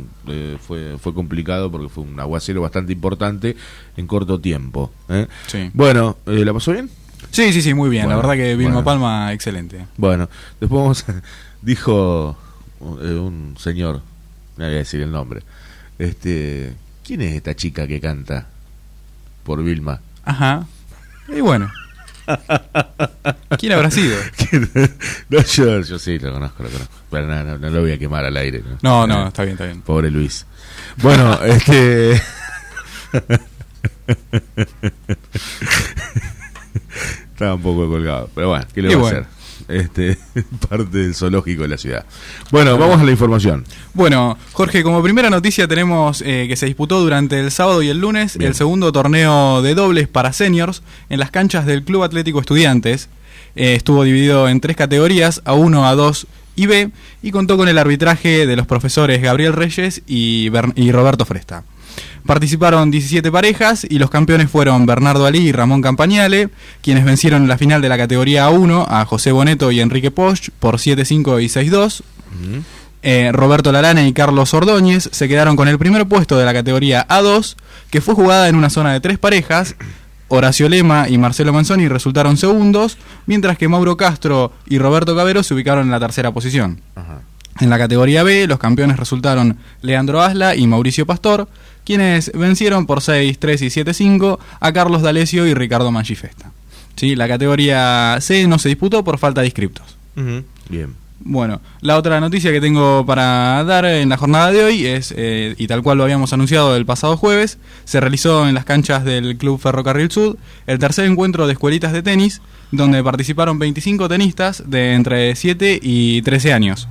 bueno, eh, fue, fue complicado porque fue un aguacero bastante importante en corto tiempo. ¿eh? Sí. Bueno, eh, ¿la pasó bien? Sí, sí, sí, muy bien. Bueno, la verdad que Vilma bueno. Palma, excelente. Bueno, después vamos a- dijo eh, un señor, no voy a decir el nombre, este, ¿quién es esta chica que canta por Vilma? Ajá. Y bueno. ¿Quién habrá sido? no, yo, yo sí lo conozco, lo conozco, pero no, no, no lo voy a quemar al aire. No, no, está bien, está bien. Pobre Luis. Bueno, este... Estaba un poco colgado, pero bueno, ¿qué le Y va bueno. a hacer? Este, parte del zoológico de la ciudad. Bueno, vamos a la información. Bueno, Jorge, como primera noticia tenemos eh, que se disputó durante el sábado y el lunes Bien. el segundo torneo de dobles para seniors en las canchas del Club Atlético Estudiantes. Eh, estuvo dividido en tres categorías, A1, A2 y B, y contó con el arbitraje de los profesores Gabriel Reyes y Roberto Fresta. Participaron 17 parejas y los campeones fueron Bernardo Ali y Ramón Campañale, quienes vencieron en la final de la categoría A1 a José Boneto y Enrique Posch por 7-5 y 6-2. Eh, Roberto Lalane y Carlos Ordóñez se quedaron con el primer puesto de la categoría A2, que fue jugada en una zona de tres parejas. Horacio Lema y Marcelo Manzoni resultaron segundos, mientras que Mauro Castro y Roberto Cabero se ubicaron en la tercera posición. Ajá. En la categoría B, los campeones resultaron Leandro Asla y Mauricio Pastor, quienes vencieron por 6, 3 y 7-5 a Carlos D'Alessio y Ricardo Mangifesta. ¿Sí? La categoría C no se disputó por falta de inscriptos. Bien. Bueno, la otra noticia que tengo para dar en la jornada de hoy es, eh, y tal cual lo habíamos anunciado el pasado jueves, se realizó en las canchas del Club Ferrocarril Sud el tercer encuentro de escuelitas de tenis, donde participaron 25 tenistas de entre 7 y 13 años,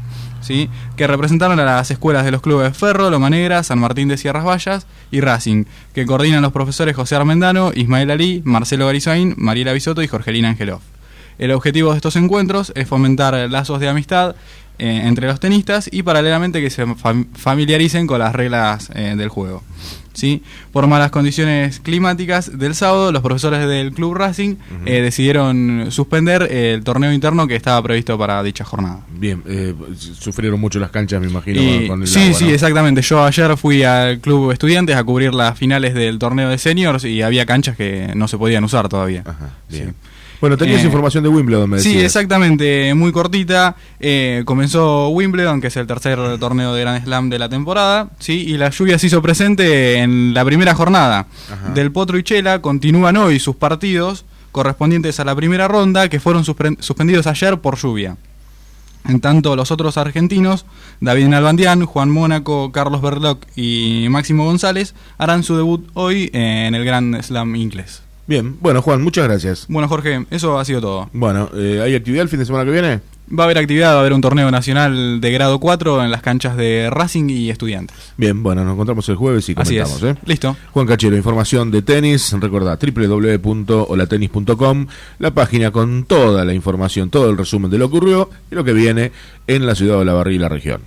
que representaron a las escuelas de los clubes Ferro, Loma Negra, San Martín de Sierras Vallas y Racing, que coordinan los profesores José Armendano, Ismael Ali, Marcelo Garizain, Mariela Bisotto y Jorgelina Angelov. El objetivo de estos encuentros es fomentar lazos de amistad eh, entre los tenistas y paralelamente que se fam- familiaricen con las reglas eh, del juego. ¿Sí? Por malas condiciones climáticas del sábado, los profesores del Club Racing eh, decidieron suspender el torneo interno que estaba previsto para dicha jornada. Bien, eh, sufrieron mucho las canchas, me imagino, Y- con el sí, agua, sí, ¿no? exactamente. Yo ayer fui al Club Estudiantes a cubrir las finales del torneo de seniors y había canchas que no se podían usar todavía. Ajá, bien. Sí. Bueno, tenías Eh, información de Wimbledon, me Sí, decías. exactamente, muy cortita. Eh, comenzó Wimbledon, que es el tercer torneo de Grand Slam de la temporada, sí, y la lluvia se hizo presente en la primera jornada. Ajá. Del Potro y Chela continúan hoy sus partidos correspondientes a la primera ronda, que fueron suspendidos ayer por lluvia. En tanto, los otros argentinos, David Nalbandián, Juan Mónaco, Carlos Berloc y Máximo González, harán su debut hoy en el Grand Slam inglés. Bien, bueno, Juan, muchas gracias. Bueno, Jorge, eso ha sido todo. Bueno, eh, ¿hay actividad el fin de semana que viene? Va a haber actividad, va a haber un torneo nacional de grado 4 en las canchas de Racing y Estudiantes. Bien, bueno, nos encontramos el jueves y Así comentamos. es. ¿eh? Listo. Juan Cachero, información de tenis, recordá www.olatenis.com, la página con toda la información, todo el resumen de lo que ocurrió y lo que viene en la ciudad de Olavarría y la región.